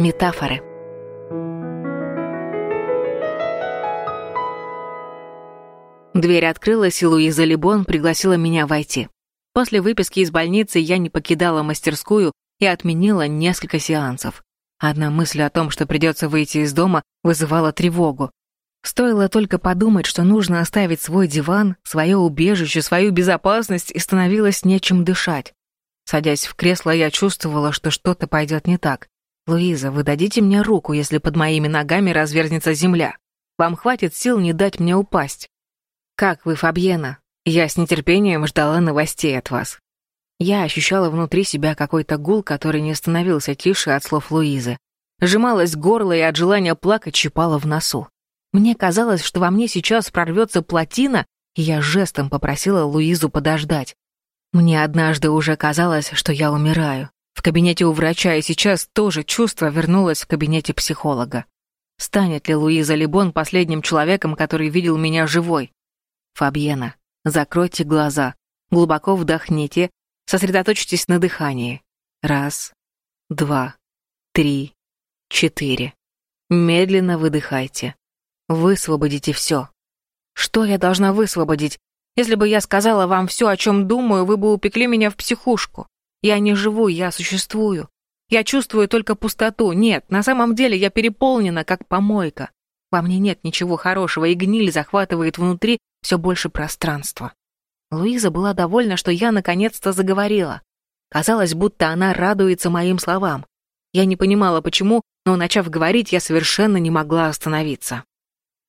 Метафоры. Дверь открылась, и Луиза Либон пригласила меня войти. После выписки из больницы я не покидала мастерскую и отменила несколько сеансов. Одна мысль о том, что придется выйти из дома, вызывала тревогу. Стоило только подумать, что нужно оставить свой диван, свое убежище, свою безопасность, и становилось нечем дышать. Садясь в кресло, я чувствовала, что что-то пойдет не так. «Луиза, вы дадите мне руку, если под моими ногами развернется земля? Вам хватит сил не дать мне упасть?» «Как вы, Фабьена?» Я с нетерпением ждала новостей от вас. Я ощущала внутри себя какой-то гул, который не становился тише от слов Луизы. Сжималось горло и от желания плакать щипало в носу. Мне казалось, что во мне сейчас прорвется плотина, и я жестом попросила Луизу подождать. Мне однажды уже казалось, что я умираю. В кабинете у врача, и сейчас тоже чувство вернулось в кабинете психолога. Станет ли Луиза Либон последним человеком, который видел меня живой? Фабьена, закройте глаза, глубоко вдохните, сосредоточьтесь на дыхании. Раз, два, три, четыре. Медленно выдыхайте. Высвободите все. Что я должна высвободить? Если бы я сказала вам все, о чем думаю, вы бы упекли меня в психушку. Я не живу, я существую. Я чувствую только пустоту. Нет, на самом деле я переполнена, как помойка. Во мне нет ничего хорошего, и гниль захватывает внутри все больше пространства. Луиза была довольна, что я наконец-то заговорила. Казалось, будто она радуется моим словам. Я не понимала, почему, но, начав говорить, я совершенно не могла остановиться.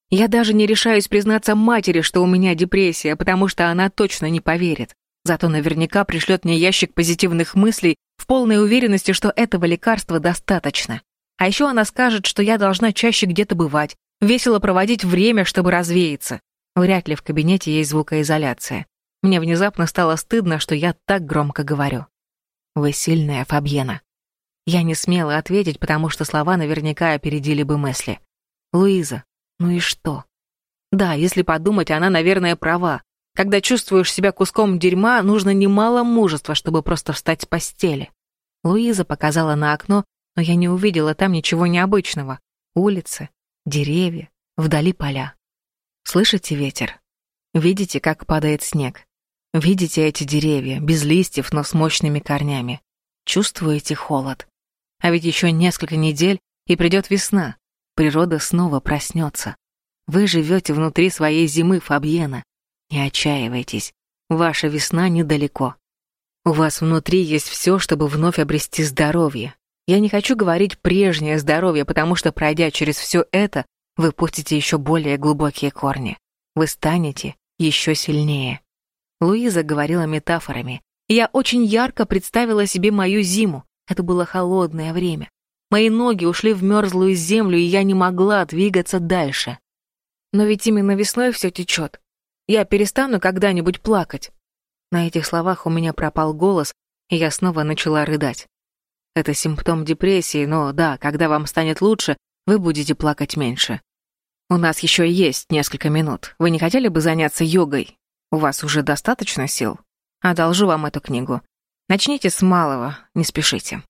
Я даже не решаюсь признаться матери, что у меня депрессия, потому что она точно не поверит. Зато наверняка пришлет мне ящик позитивных мыслей в полной уверенности, что этого лекарства достаточно. А еще она скажет, что я должна чаще где-то бывать, весело проводить время, чтобы развеяться. Вряд ли в кабинете есть звукоизоляция. Мне внезапно стало стыдно, что я так громко говорю. «Вы сильная, Фабьена». Я не смела ответить, потому что слова наверняка опередили бы мысли. «Луиза, ну и что?» Да, если подумать, она, наверное, права. Когда чувствуешь себя куском дерьма, нужно немало мужества, чтобы просто встать с постели. Луиза показала на окно, но я не увидела там ничего необычного. Улицы, деревья, вдали поля. Слышите ветер? Видите, как падает снег? Видите эти деревья, без листьев, но с мощными корнями? Чувствуете холод? А ведь еще несколько недель, и придет весна. Природа снова проснется. Вы живете внутри своей зимы, Фабьена. Не отчаивайтесь. Ваша весна недалеко. У вас внутри есть все, чтобы вновь обрести здоровье. Я не хочу говорить прежнее здоровье, потому что, пройдя через все это, вы пустите еще более глубокие корни. Вы станете еще сильнее. Луиза говорила метафорами. Я очень ярко представила себе мою зиму. Это было холодное время. Мои ноги ушли в мерзлую землю, и я не могла двигаться дальше. Но ведь именно весной все течет. Я перестану когда-нибудь плакать. На этих словах у меня пропал голос, и я снова начала рыдать. Это симптом депрессии, но да, когда вам станет лучше, вы будете плакать меньше. У нас еще есть несколько минут. Вы не хотели бы заняться йогой? У вас уже достаточно сил? Одолжу вам эту книгу. Начните с малого, не спешите.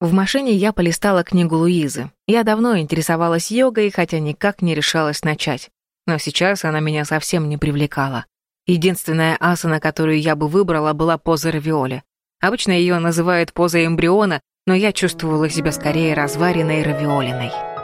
В машине я полистала книгу Луизы. Я давно интересовалась йогой, хотя никак не решалась начать. Но сейчас она меня совсем не привлекала. Единственная асана, которую я бы выбрала, была поза равиоли. Обычно ее называют позой эмбриона, но я чувствовала себя скорее разваренной равиолиной.